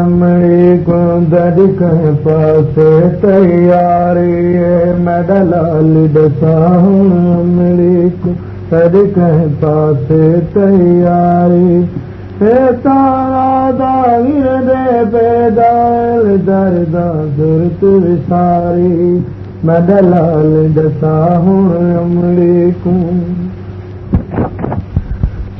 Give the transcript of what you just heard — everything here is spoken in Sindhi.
امڙي ڪو در ڪنهن پاسي تياري مڊلال ڏساهون امڙي ڪو در ڪنهن پاسي تياري هي. تارا داوير دي پيدال دردا درت وساري مڊلال ڏساهون امڙي ڪو